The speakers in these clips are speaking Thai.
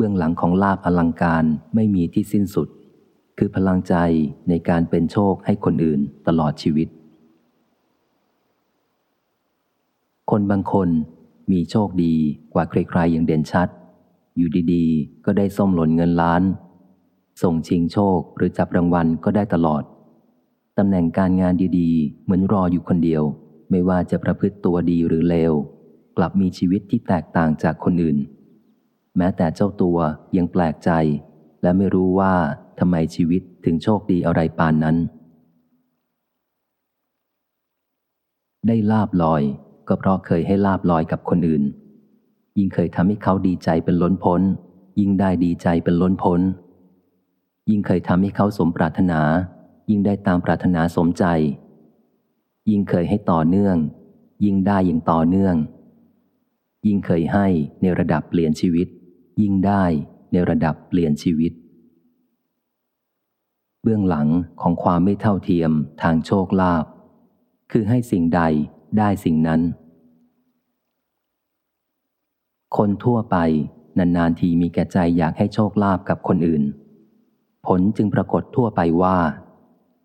เบื้องหลังของลาภอลังการไม่มีที่สิ้นสุด คือพลังใจในการเป็นโชคให้คนอื่นตลอดชีวิต คนบางคนมีโชคดีกว่าใครๆอย่างเด่นชัด อยู่ดีๆ ก็ได้ส้มหล่นเงินล้าน ส่งชิงโชคหรือจับรางวัลก็ได้ตลอด ตำแหน่งการงานดีๆ เหมือนรออยู่คนเดียว ไม่ว่าจะประพฤติตัวดีหรือเลว กลับมีชีวิตที่แตกต่างจากคนอื่น แม้แต่เจ้าตัวยังแปลกใจ และไม่รู้ว่าทำไมชีวิตถึงโชคดีอะไรปานนั้น ได้ลาบลอย ก็เพราะเคยให้ลาบลอยกับคนอื่น ยิ่งเคยทำให้เขาดีใจเป็นล้นพ้น ยิ่งได้ดีใจเป็นล้นพ้น ยิ่งเคยทำให้เขาสมปรารถนา ยิ่งได้ตามปรารถนาสมใจ ยิ่งเคยให้ต่อเนื่อง ยิ่งได้อย่างต่อเนื่อง ยิ่งเคยให้ในระดับเปลี่ยนชีวิต ยิ่งได้ในระดับเปลี่ยนชีวิต เบื้องหลังของความไม่เท่าเทียมทางโชคลาภคือให้สิ่งใดได้สิ่งนั้น คนทั่วไปนานๆทีมีแก่ใจอยากให้โชคลาภกับคนอื่น ผลจึงปรากฏทั่วไปว่า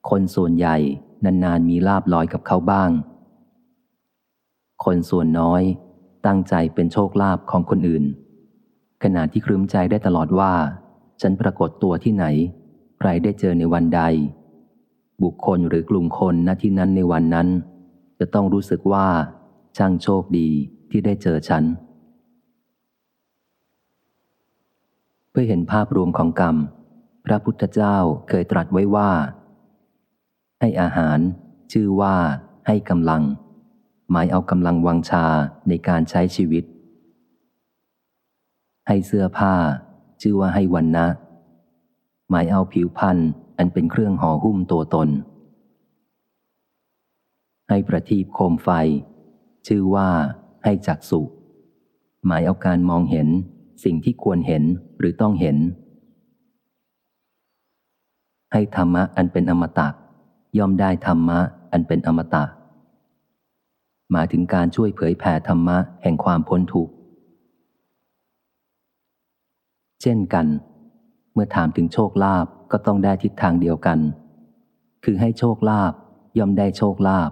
คนส่วนใหญ่นานๆมีลาบลอยกับเขาบ้าง คนส่วนน้อยตั้งใจเป็นโชคลาภของคนอื่น ขณะที่ครึ้มใจได้ตลอดว่า ฉันปรากฏตัวที่ไหน ใครได้เจอในวันใด บุคคลหรือกลุ่มคนณที่นั้นในวันนั้น จะต้องรู้สึกว่า ช่างโชคดีที่ได้เจอฉัน เพื่อเห็นภาพรวมของกรรม พระพุทธเจ้าเคยตรัสไว้ว่า ให้อาหาร ชื่อว่า ให้กำลัง หมายเอากำลังวังชาในการใช้ชีวิต ให้เสื้อผ้า ชื่อว่าให้วันนะ หมายเอาผิวพันธ์อันเป็นเครื่องห่อหุ้มตัวตน ให้ประทีปโคมไฟ ชื่อว่า ให้จักสุหมายเอาการมองเห็นสิ่งที่ควรเห็นหรือต้องเห็น ให้ธรรมะอันเป็นอมตะย่อมได้ธรรมะอันเป็นอมตะ หมายถึงการช่วยเผยแผ่ธรรมะแห่งความพ้นทุกข์ เช่นกัน เมื่อถามถึงโชคลาภก็ต้องได้ทิศทางเดียวกัน คือให้โชคลาภย่อมได้โชคลาภ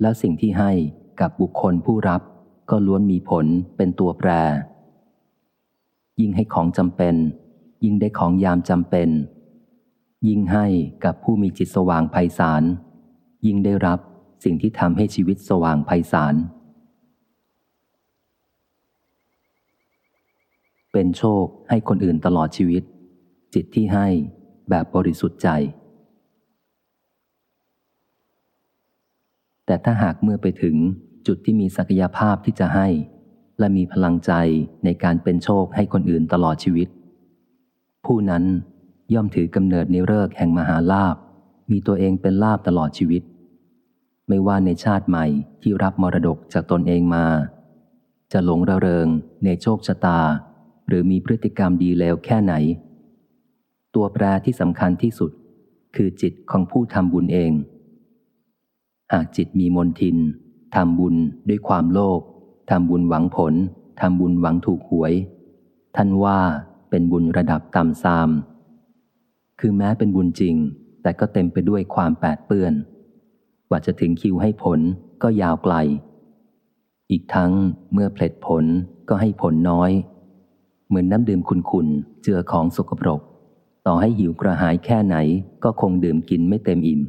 แล้วสิ่งที่ให้กับบุคคลผู้รับก็ล้วนมีผลเป็นตัวแปร ยิ่งให้ของจำเป็น ยิ่งได้ของยามจำเป็น ยิ่งให้กับผู้มีจิตสว่างไพศาลยิ่งได้รับสิ่งที่ทำให้ชีวิตสว่างไพศาล เป็นโชคให้คนอื่นตลอดชีวิต จิตที่ให้แบบบริสุทธิ์ใจ แต่ถ้าหากเมื่อไปถึงจุดที่มีศักยภาพที่จะให้ และมีพลังใจในการเป็นโชคให้คนอื่นตลอดชีวิต ผู้นั้นย่อมถือกำเนิดในเลิกแห่งมหาลาภมีตัวเองเป็นลาบตลอดชีวิต ไม่ว่าในชาติใหม่ที่รับมรดกจากตนเองมา จะหลงระเริงในโชคชะตา หรือมีพฤติกรรมดีเลวแค่ไหน ตัวแปรที่สำคัญที่สุด คือจิตของผู้ทำบุญเอง หากจิตมีมนทินทำบุญด้วยความโลภทำบุญหวังผลทำบุญหวังถูกหวย ท่านว่าเป็นบุญระดับต่ำซาม คือแม้เป็นบุญจริง แต่ก็เต็มไปด้วยความแปดเปื้อน กว่าจะถึงคิวให้ผลก็ยาวไกล อีกทั้งเมื่อเพลิดผลก็ให้ผลน้อย เหมือนน้ำดื่มขุนๆ เจือของสกปรก ต่อให้หิวกระหายแค่ไหนก็คงดื่มกินไม่เต็มอิ่ม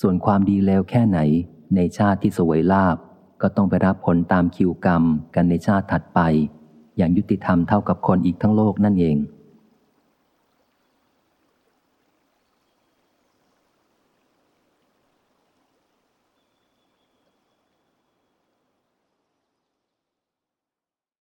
ส่วนความดีแล้วแค่ไหน ในชาติที่สวยลาบก็ต้องไปรับผลตามคิวกรรมกันในชาติถัดไป อย่างยุติธรรมเท่ากับคนอีกทั้งโลกนั่นเอง